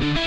Música